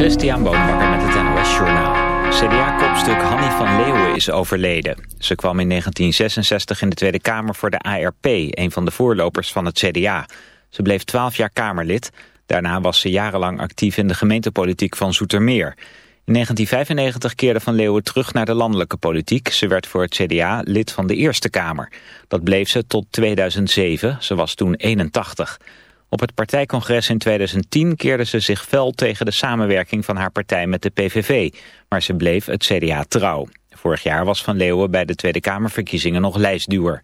Christian Bonenbakker met het NOS Journaal. CDA-kopstuk Hanny van Leeuwen is overleden. Ze kwam in 1966 in de Tweede Kamer voor de ARP, een van de voorlopers van het CDA. Ze bleef 12 jaar Kamerlid. Daarna was ze jarenlang actief in de gemeentepolitiek van Zoetermeer. In 1995 keerde Van Leeuwen terug naar de landelijke politiek. Ze werd voor het CDA lid van de Eerste Kamer. Dat bleef ze tot 2007. Ze was toen 81. Op het partijcongres in 2010 keerde ze zich fel tegen de samenwerking van haar partij met de PVV. Maar ze bleef het CDA trouw. Vorig jaar was Van Leeuwen bij de Tweede Kamerverkiezingen nog lijstduwer.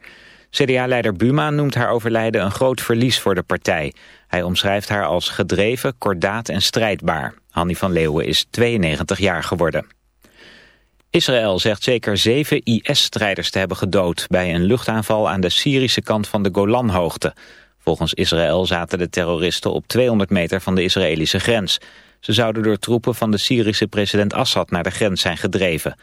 CDA-leider Buma noemt haar overlijden een groot verlies voor de partij. Hij omschrijft haar als gedreven, kordaat en strijdbaar. Hanny van Leeuwen is 92 jaar geworden. Israël zegt zeker zeven IS-strijders te hebben gedood... bij een luchtaanval aan de Syrische kant van de Golanhoogte. Volgens Israël zaten de terroristen op 200 meter van de Israëlische grens. Ze zouden door troepen van de Syrische president Assad naar de grens zijn gedreven.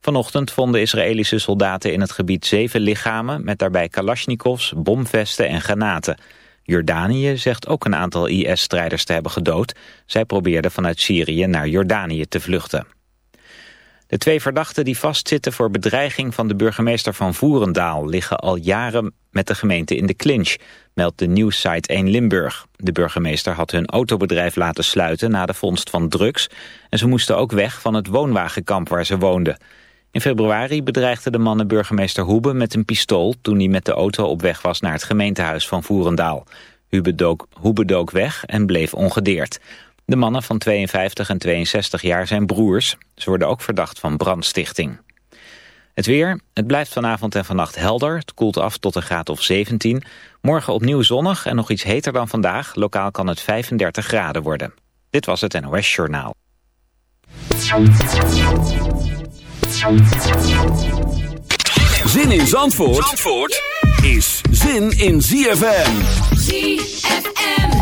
Vanochtend vonden Israëlische soldaten in het gebied zeven lichamen... met daarbij kalasjnikovs, bomvesten en granaten. Jordanië zegt ook een aantal IS-strijders te hebben gedood. Zij probeerden vanuit Syrië naar Jordanië te vluchten. De twee verdachten die vastzitten voor bedreiging van de burgemeester van Voerendaal... liggen al jaren met de gemeente in de clinch, meldt de nieuwssite 1 Limburg. De burgemeester had hun autobedrijf laten sluiten na de vondst van drugs... en ze moesten ook weg van het woonwagenkamp waar ze woonden. In februari bedreigde de mannen burgemeester Hoebe met een pistool... toen hij met de auto op weg was naar het gemeentehuis van Voerendaal. Hoebe dook, Hoebe dook weg en bleef ongedeerd. De mannen van 52 en 62 jaar zijn broers. Ze worden ook verdacht van brandstichting. Het weer. Het blijft vanavond en vannacht helder. Het koelt af tot een graad of 17. Morgen opnieuw zonnig en nog iets heter dan vandaag. Lokaal kan het 35 graden worden. Dit was het NOS Journaal. Zin in Zandvoort, Zandvoort is zin in ZFM. ZFM.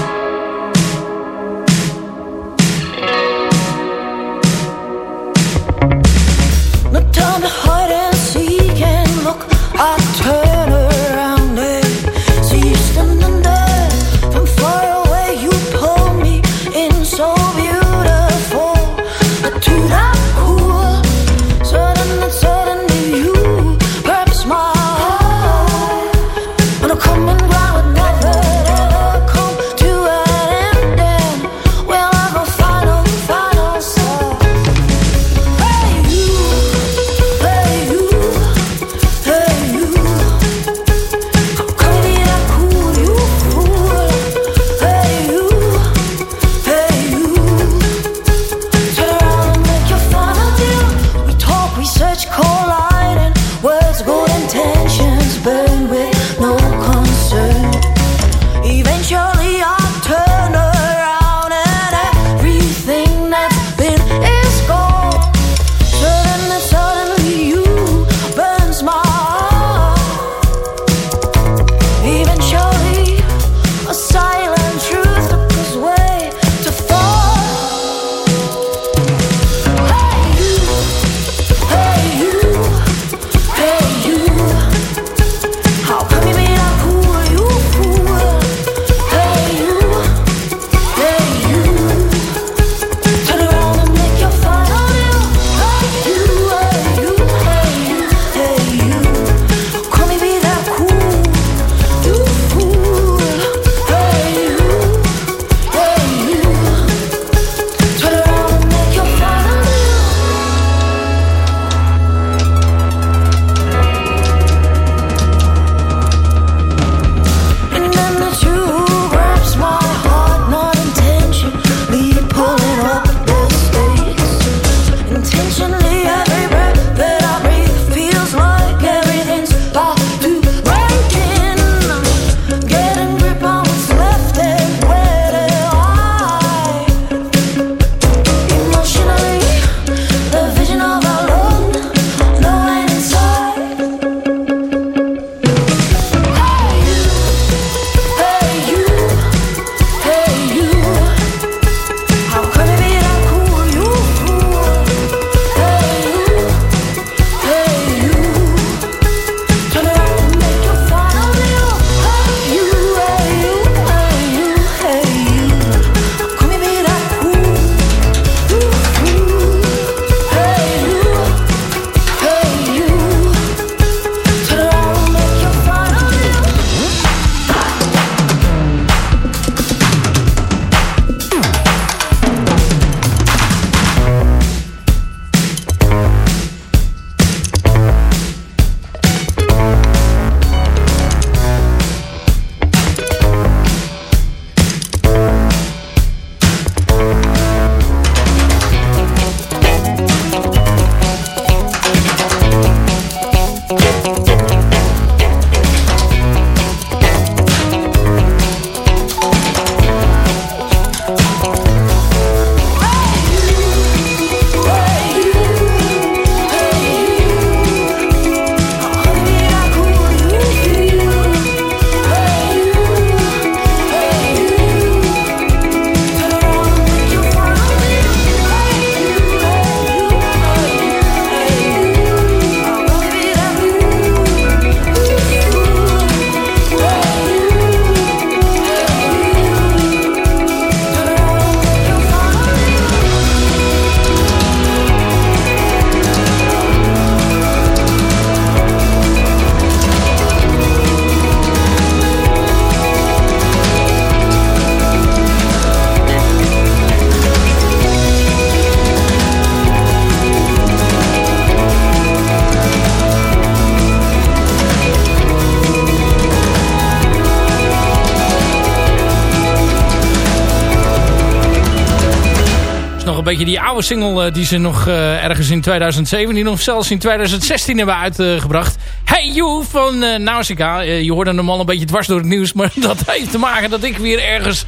Die oude single die ze nog ergens in 2017 of zelfs in 2016 hebben uitgebracht. Hey You van Nausicaa. je hoorde hem al een beetje dwars door het nieuws. Maar dat heeft te maken dat ik weer ergens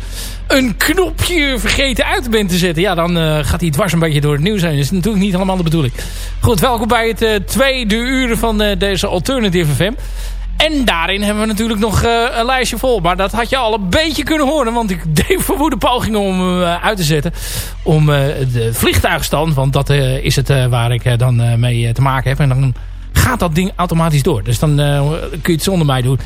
een knopje vergeten uit ben te zetten. Ja, dan gaat hij dwars een beetje door het nieuws heen. Dat is natuurlijk niet helemaal de bedoeling. Goed, welkom bij het tweede uur van deze Alternative FM. En daarin hebben we natuurlijk nog uh, een lijstje vol. Maar dat had je al een beetje kunnen horen. Want ik deed verwoede pogingen om hem uh, uit te zetten. Om uh, de vliegtuigstand. Want dat is het waar ik dan mee te maken heb. En dan gaat dat ding automatisch door. Dus dan kun je het zonder mij doen.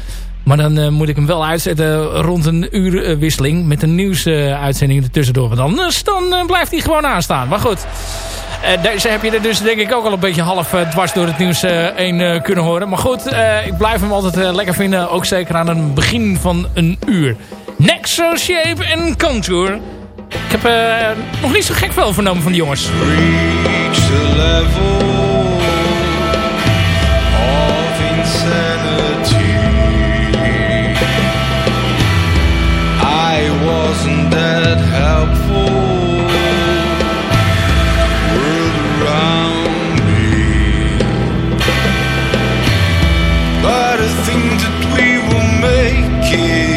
Maar dan moet ik hem wel uitzetten rond een uur wisseling. Met een nieuwsuitzending ertussendoor. Want anders dan blijft hij gewoon aanstaan. Maar goed. Uh, deze heb je er dus denk ik ook al een beetje half uh, dwars door het nieuws uh, heen kunnen horen. Maar goed, ik blijf hem altijd lekker vinden. Ook zeker aan het begin van een uur. Nexo Shape en Contour. Heb nog niet zo gek veel vernomen van die jongens. Reach the level of insanity. I wasn't that helpful. rejecting sanity. Remember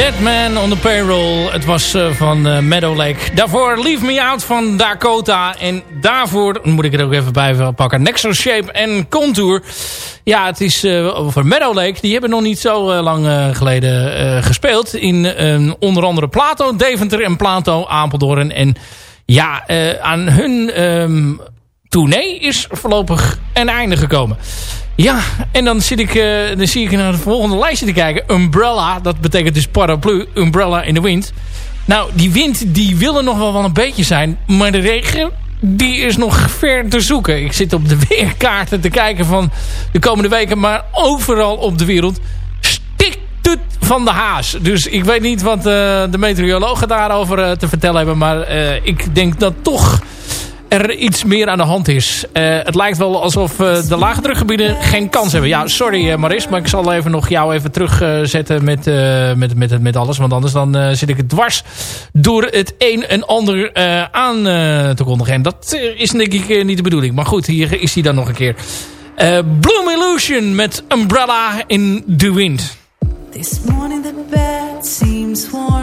Dead Man on the Payroll. Het was uh, van uh, Meadow Lake. Daarvoor Leave Me Out van Dakota. En daarvoor, moet ik er ook even bij pakken, Nexus Shape en Contour. Ja, het is uh, over Meadow Lake. Die hebben nog niet zo lang geleden gespeeld. In onder andere Plato, Deventer en Plato, Apeldoorn. En ja, aan hun um, tournee is voorlopig een einde gekomen. Ja, en dan, zit ik, uh, dan zie ik naar het volgende lijstje te kijken. Umbrella, dat betekent dus paraplu. Umbrella in de wind. Nou, die wind die wil er nog wel, wel een beetje zijn. Maar de regen, die is nog ver te zoeken. Ik zit op de weerkaarten te kijken van de komende weken. Maar overal op de wereld stikt het van de haas. Dus ik weet niet wat uh, de meteorologen daarover uh, te vertellen hebben. Maar ik denk dat toch er iets meer aan de hand is. Uh, het lijkt wel alsof uh, de lage drukgebieden geen kans hebben. Ja, sorry uh, Maris, maar ik zal even nog jou even terugzetten met, met, met, met alles. Want anders dan zit ik het dwars door het een en ander aan te kondigen. En dat is denk ik niet de bedoeling. Maar goed, hier is hij dan nog een keer. Bloom Illusion met Umbrella in the Wind. This morning the bed seems warmer.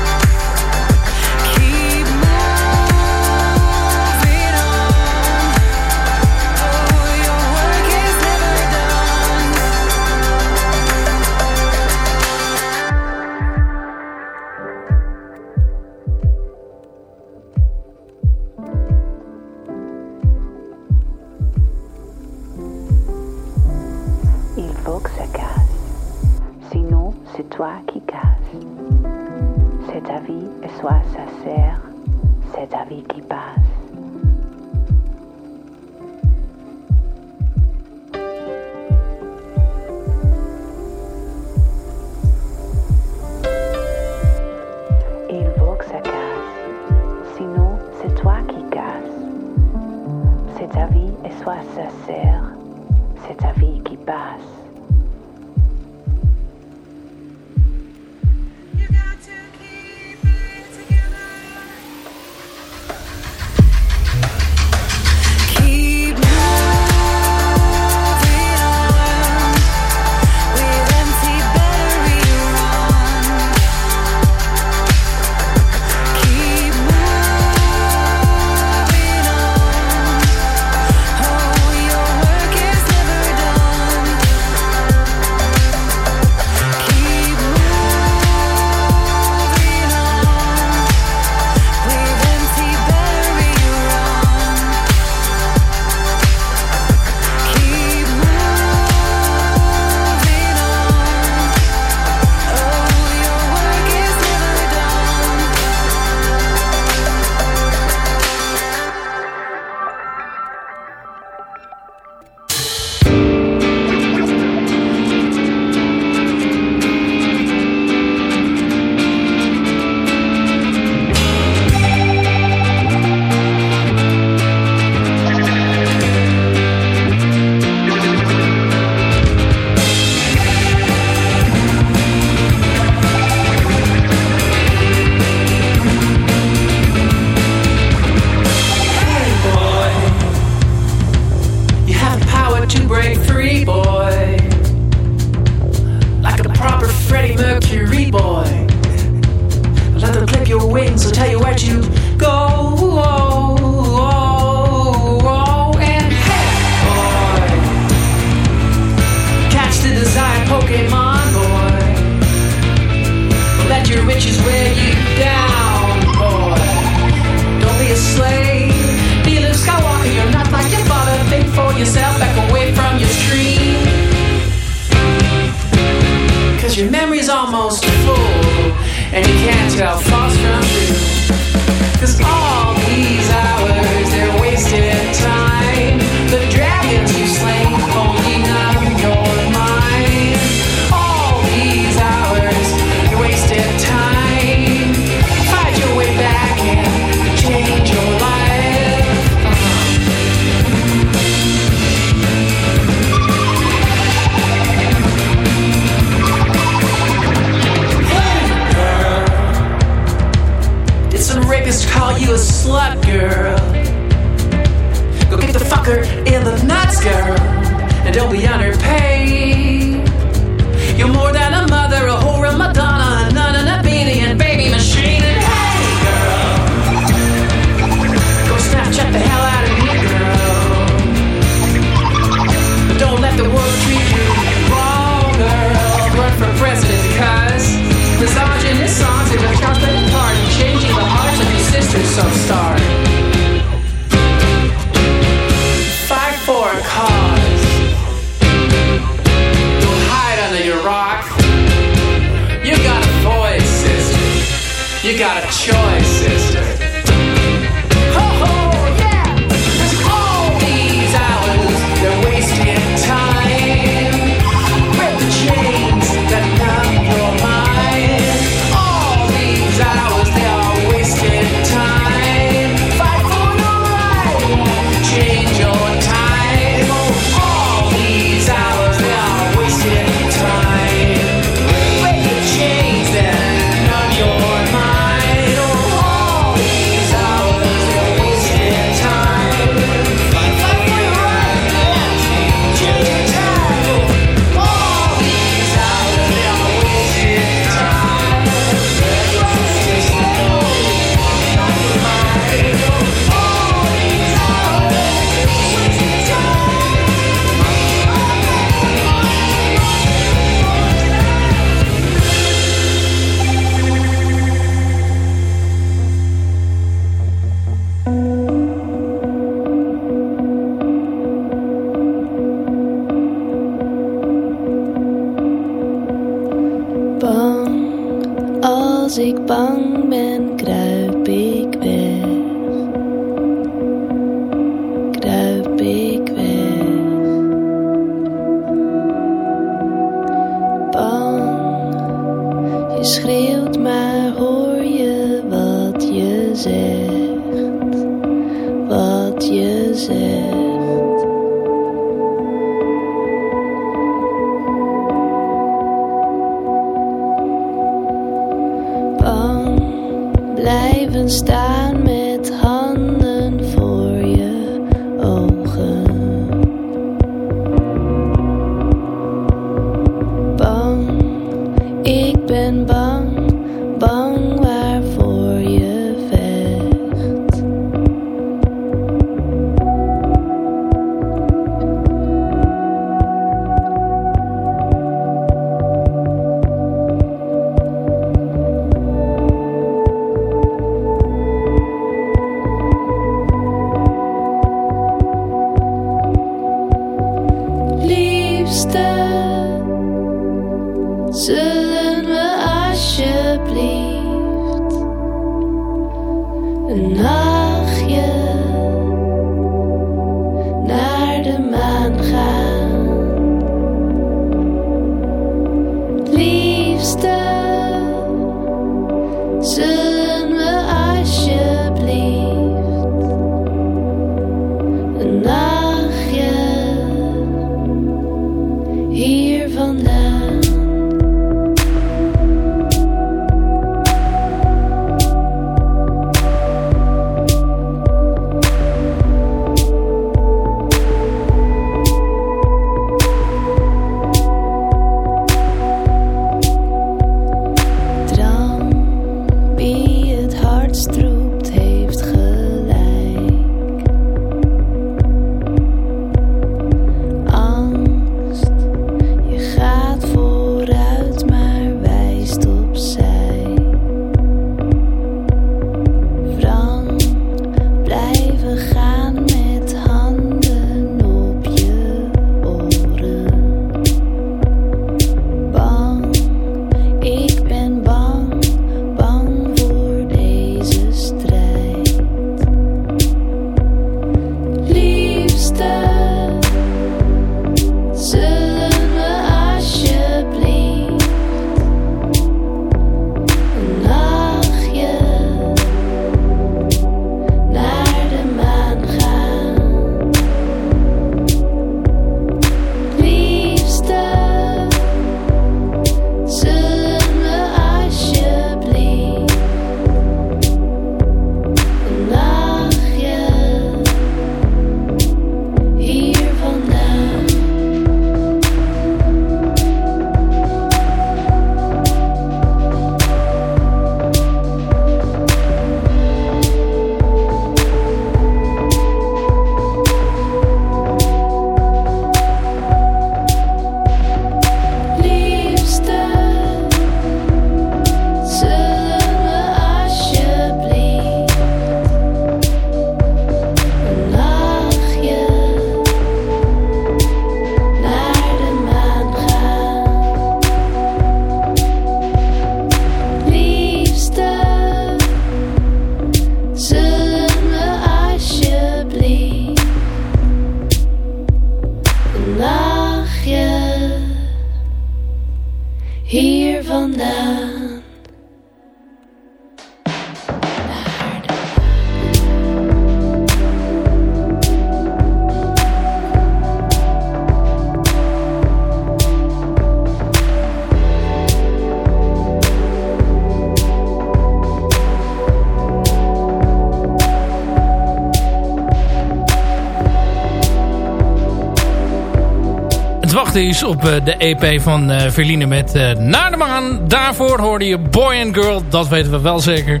Is op eh, de EP van eh Verline met eh, Naar de Maan. Daarvoor hoorde je Boy and Girl, dat weten we wel zeker,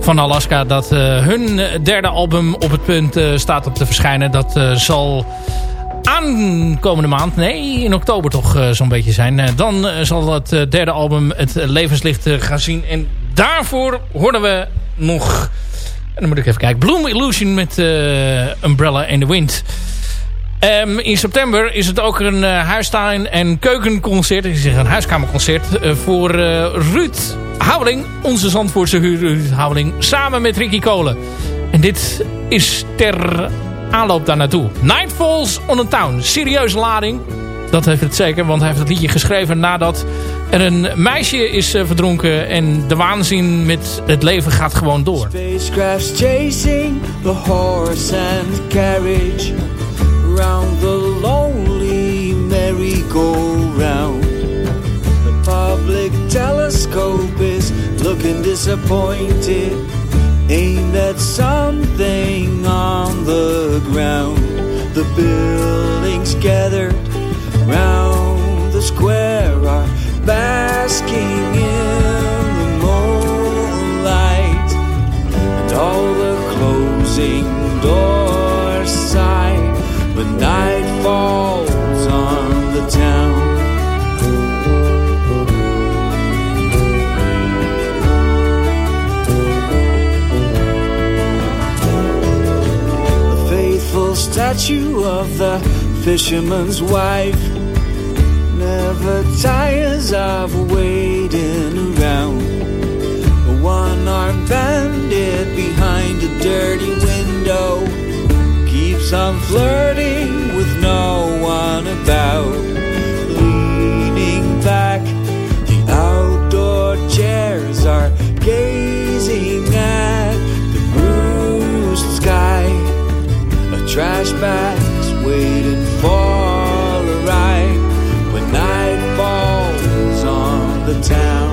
van Alaska. Dat hun derde album op het punt staat om te verschijnen. Dat zal aankomende maand, nee, in oktober toch zo'n beetje zijn. Dan zal het derde album het levenslicht gaan zien. En daarvoor hoorden we nog... En dan moet ik even kijken. Bloom Illusion met Umbrella in the Wind. Ehm, in september is het ook een eh, huistuin- en keukenconcert. Ik zeg een huiskamerconcert. eh, voor eh, Ruud Houweling. Onze Zandvoortse Ruud Houweling. Samen met Ricky Kolen. En dit is ter aanloop daar naartoe. Night Falls on a Town. Serieuze lading. Dat heeft het zeker. Want hij heeft het liedje geschreven nadat er een meisje is verdronken. En de waanzin met het leven gaat gewoon door. Spacecrafts chasing the horse and carriage round the lonely merry-go-round. The public telescope is looking disappointed, aimed at something on the ground. The buildings gathered round the square are basking in the moonlight and all the closing doors on the town. The faithful statue of the fisherman's wife never tires of waiting around. A one-armed bandit behind a dirty window on flirting with no one about. Leaning back, the outdoor chairs are gazing at the bruised sky. A trash bag's waiting for a ride when night falls on the town.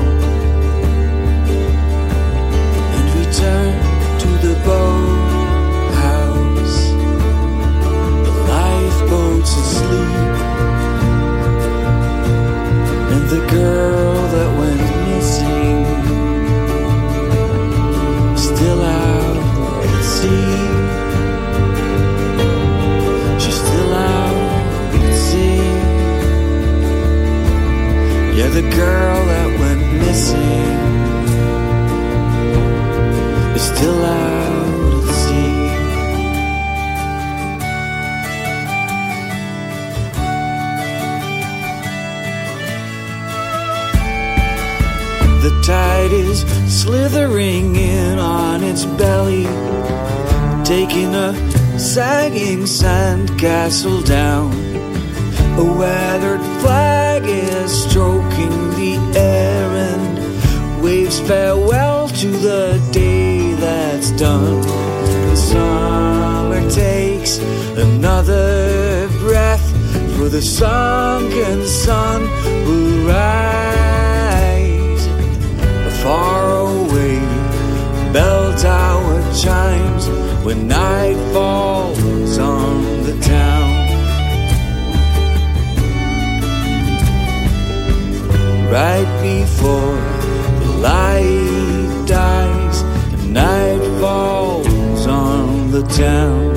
You're the girl that went missing. You're still out at sea. The tide is slithering in on its belly, taking a sagging sandcastle down. A weathered flag is stroking waves farewell to the day that's done. Summer takes another breath, for the sunken sun will rise. A faraway bell tower chimes when night falls on the town. right before light dies and night falls on the town.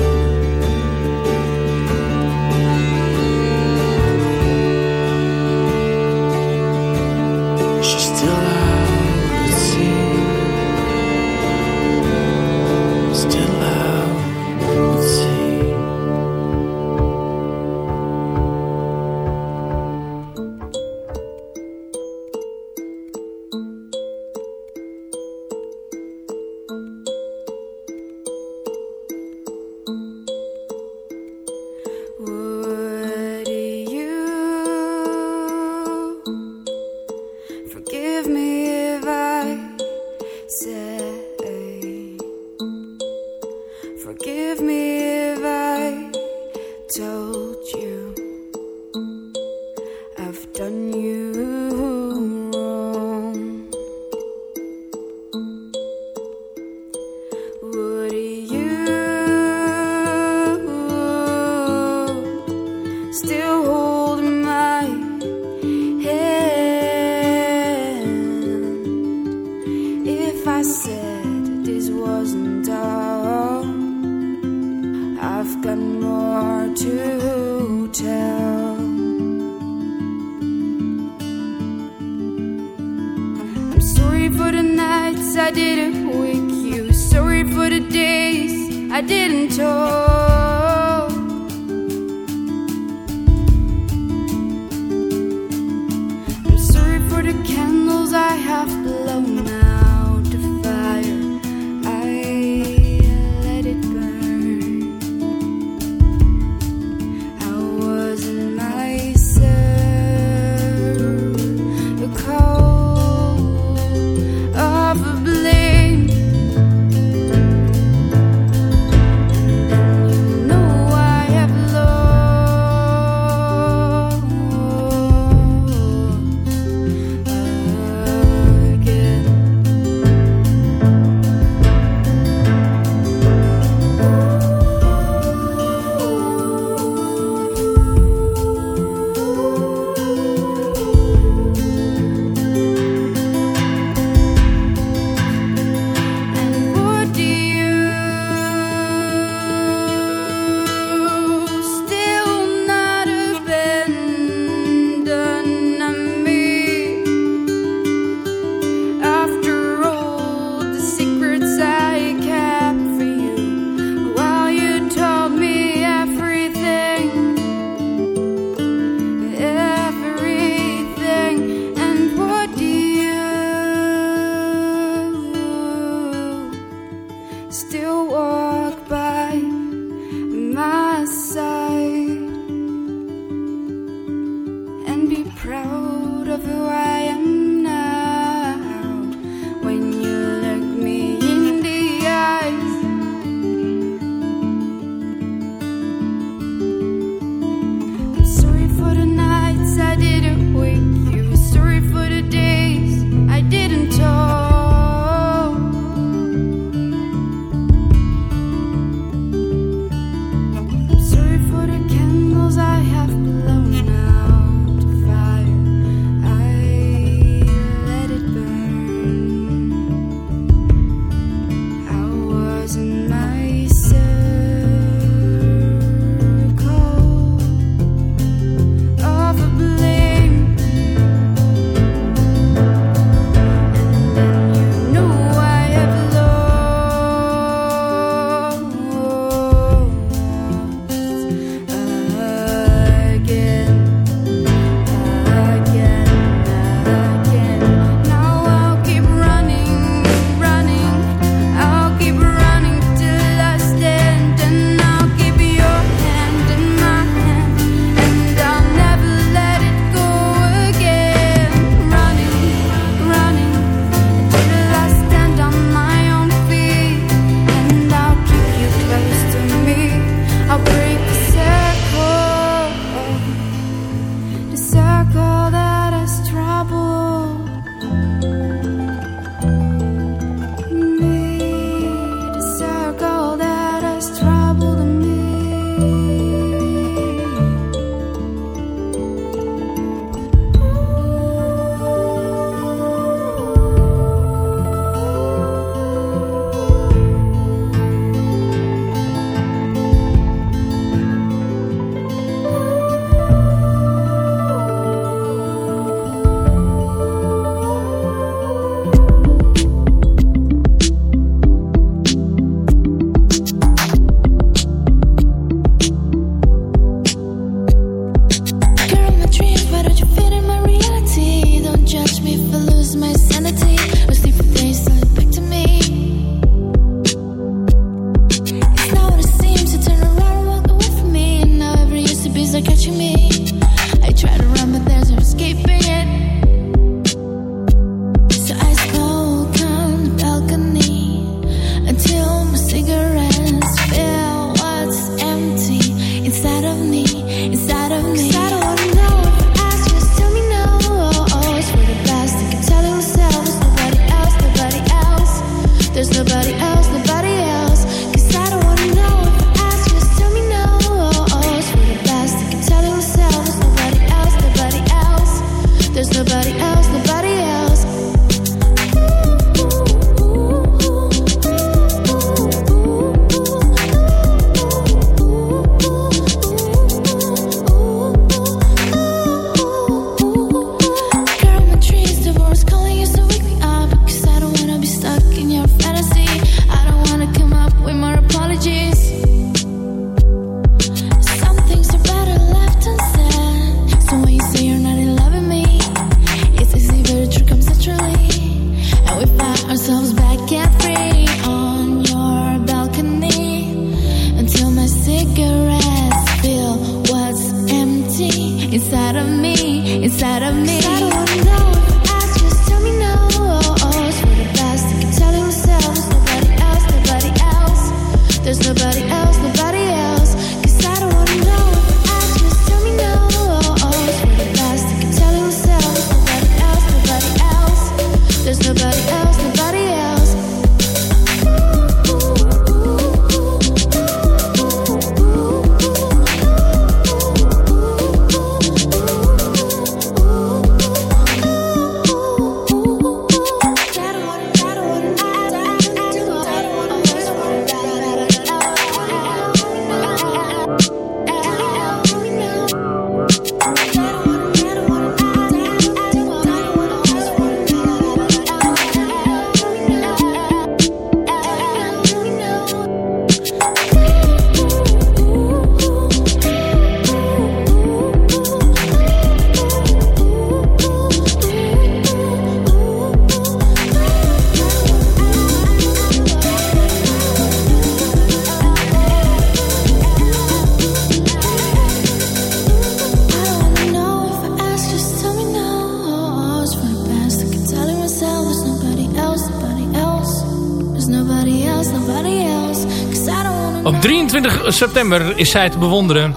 Op 23 september is zij te bewonderen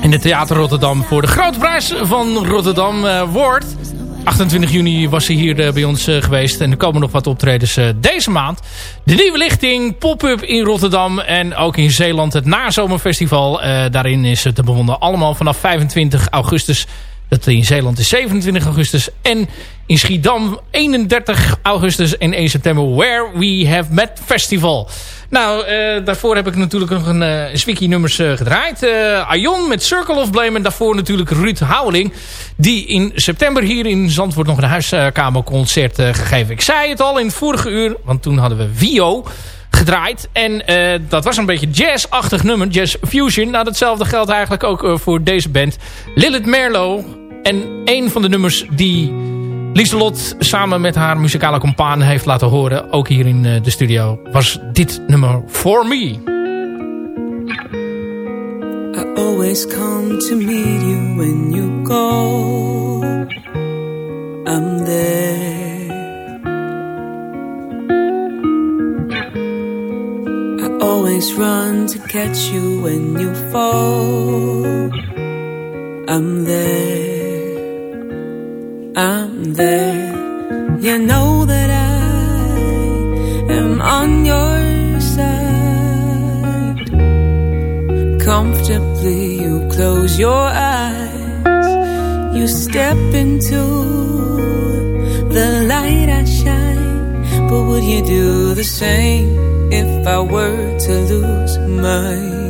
in het Theater Rotterdam voor de Grote Prijs van Rotterdam eh, Woord. 28 juni was ze hier eh, bij ons eh, geweest. En er komen nog wat optredens eh, deze maand. De nieuwe lichting, pop-up in Rotterdam. En ook in Zeeland het nazomerfestival. Daarin is het te bewonderen allemaal vanaf 25 augustus. Dat in Zeeland is 27 augustus. En in Schiedam 31 augustus en 1 september. Where We Have Met Festival. Nou, eh, daarvoor heb ik natuurlijk nog een uh, nummers eh, gedraaid. Aion met Circle of Blame. En daarvoor natuurlijk Ruud Houweling. Die in september hier in Zandvoort nog een huiskamerconcert gegeven. Ik zei het al in het vorige uur. Want toen hadden we Vio gedraaid. En dat was een beetje jazz-achtig nummer. Jazz Fusion. Nou, datzelfde geldt eigenlijk ook voor deze band. Lilith Merlo. En een van de nummers die Lieselot samen met haar muzikale compaan heeft laten horen, ook hier in eh, de studio, was dit nummer For Me. I always come to meet you when you go. I'm there. I always run to catch you when you fall. I'm there. I'm there. You know that I am on your side. Comfortably, you close your eyes. You step into the light I shine. But would you do the same if I were to lose mine?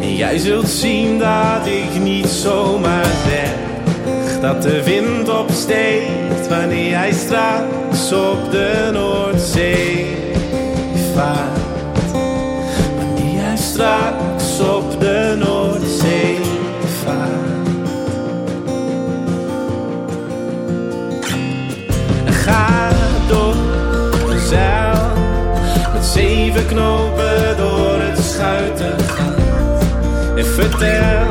En jij zult zien dat ik niet zomaar zeg dat de wind opsteekt wanneer jij straks op de Noordzee vaart. Wanneer jij straks knopen door het schuiten gaat. En vertel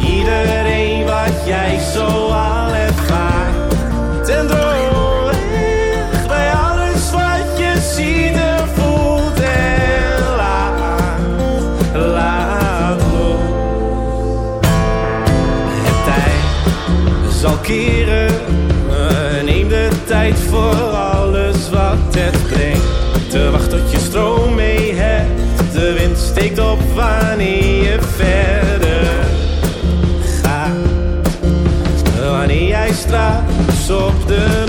iedereen wat jij zo al ervaart. En weg bij alles wat je ziet en voelt. En laat, laat los. Het tijd zal keren, neem de tijd voor op wanneer je verder gaat. Wanneer jij straks op de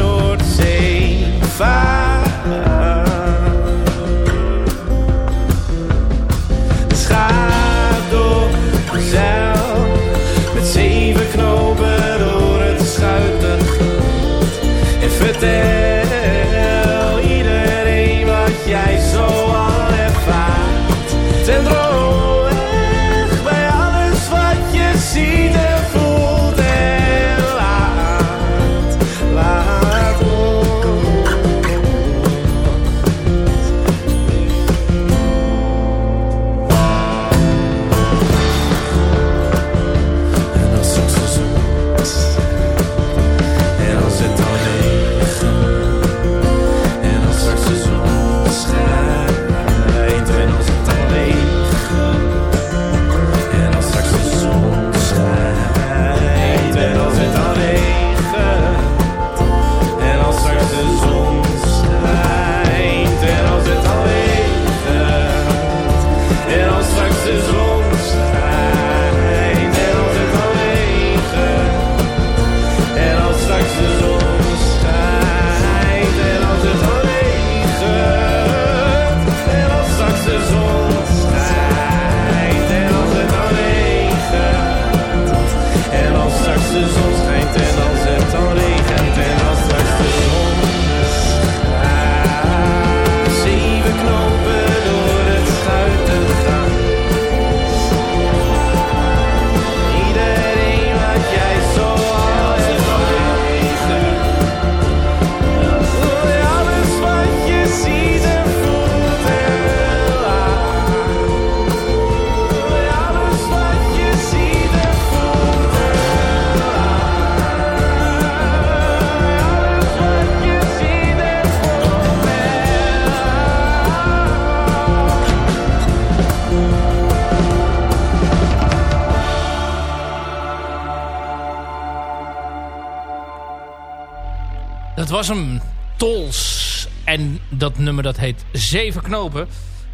was hem. Tols. En dat nummer dat heet Zeven Knopen.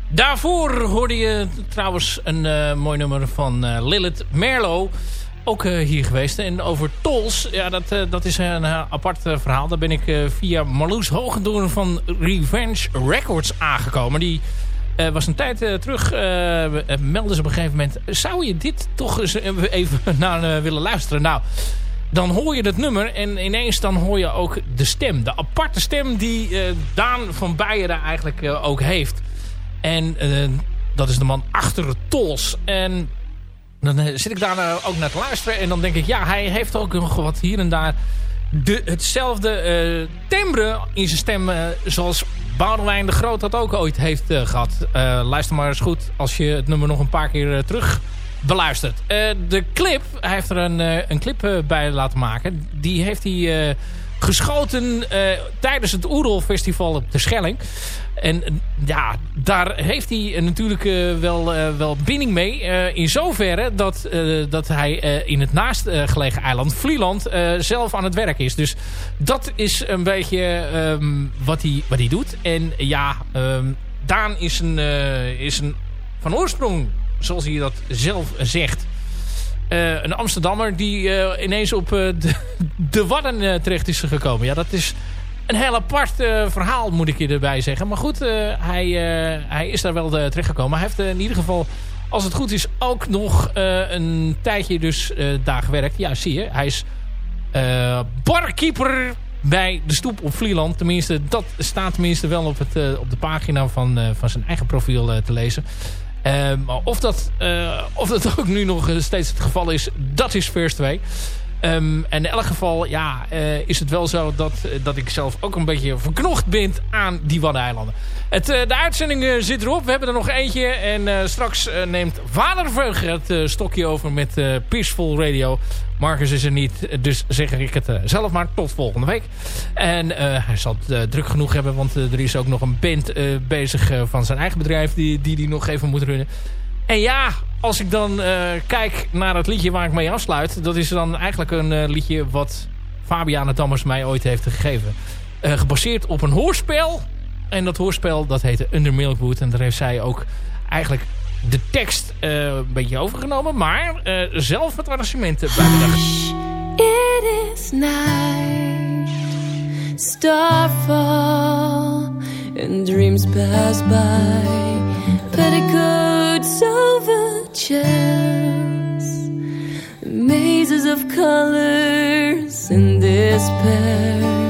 Daarvoor hoorde je trouwens een eh, mooi nummer van eh, Lilith Merlo. Ook eh, hier geweest. En over Tols, ja, dat, dat is een apart verhaal. Daar ben ik via Marloes Hogendoorn van Revenge Records aangekomen. Die was een tijd terug, meldde ze op een gegeven moment... zou je dit toch eens even naar willen luisteren? Nou, dan hoor je dat nummer en ineens dan hoor je ook de stem. De aparte stem die eh, Daan van Beieren eigenlijk eh, ook heeft. En eh, dat is de man achter Tols. En dan zit ik daar ook naar te luisteren. En dan denk ik, ja, hij heeft ook nog wat hier en daar... De, hetzelfde timbre in zijn stem zoals Boudewijn de Groot dat ook ooit heeft eh, gehad. Eh, luister maar eens goed als je het nummer nog een paar keer terug beluistert. Eh, de clip, hij heeft er een, eh, een clip eh, bij laten maken. Die heeft hij geschoten tijdens het Oerol Festival op de Schelling. En ja, daar heeft hij natuurlijk wel, wel binding mee. in zoverre dat, dat hij in het naastgelegen eiland Vlieland zelf aan het werk is. Dus dat is een beetje ehm, wat, hij, wat hij doet. En ja, ehm, Daan is een, is een van oorsprong, zoals hij dat zelf zegt... eh, een Amsterdammer die eh, ineens op eh, de, de Wadden terecht is gekomen. Ja, dat is een heel apart verhaal, moet ik je erbij zeggen. Maar goed, hij, hij is daar wel uh, terechtgekomen. Hij heeft in ieder geval, als het goed is, ook nog een tijdje dus daar gewerkt. Ja, zie je. Hij is barkeeper bij de stoep op Vlieland. Tenminste, dat staat tenminste wel op, het, op de pagina van, van zijn eigen profiel te lezen. Eh, of dat, eh, of dat ook nu nog eh, steeds het geval is, dat is vers 2. Ehm, en in elk geval ja, eh, is het wel zo dat, eh, dat ik zelf ook een beetje verknocht ben aan die Waddeneilanden. Eh, de uitzending zit erop. We hebben er nog eentje. En straks neemt Vader Veuger het stokje over met Peaceful Radio. Marcus is er niet, dus zeg ik het zelf maar. Tot volgende week. En hij zal het druk genoeg hebben, want er is ook nog een band bezig van zijn eigen bedrijf die die, die nog even moet runnen. En ja, als ik dan eh, kijk naar het liedje waar ik mee afsluit... dat is dan eigenlijk een eh, liedje wat Fabiana Dammers mij ooit heeft gegeven. Eh, gebaseerd op een hoorspel. En dat hoorspel dat heette Under Milkwood. En daar heeft zij ook eigenlijk de tekst een beetje overgenomen. Maar zelf het arrangement bij bedacht. It is night, starfall, and dreams pass by. words of a mazes of colors in despair.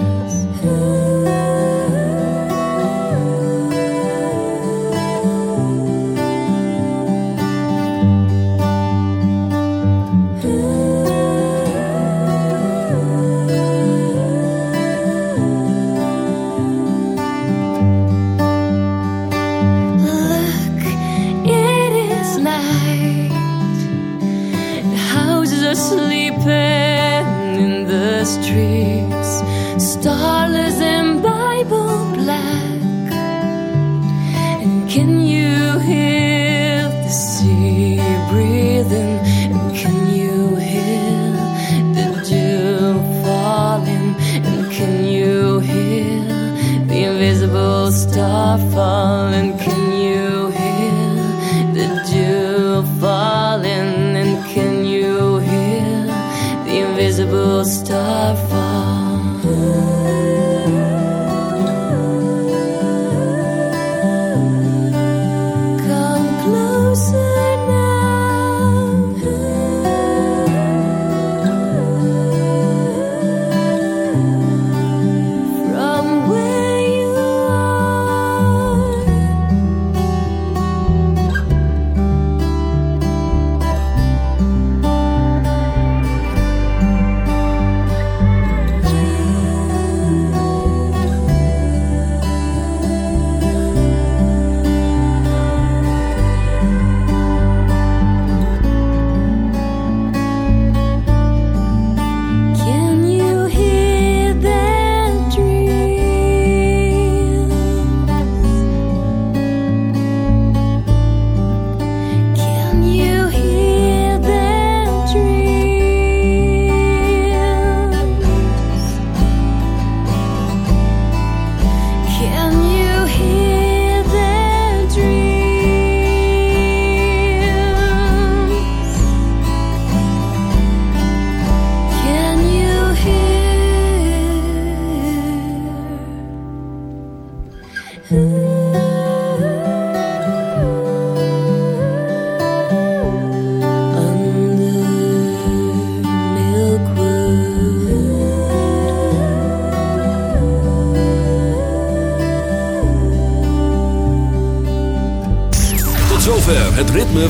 invisible starfall.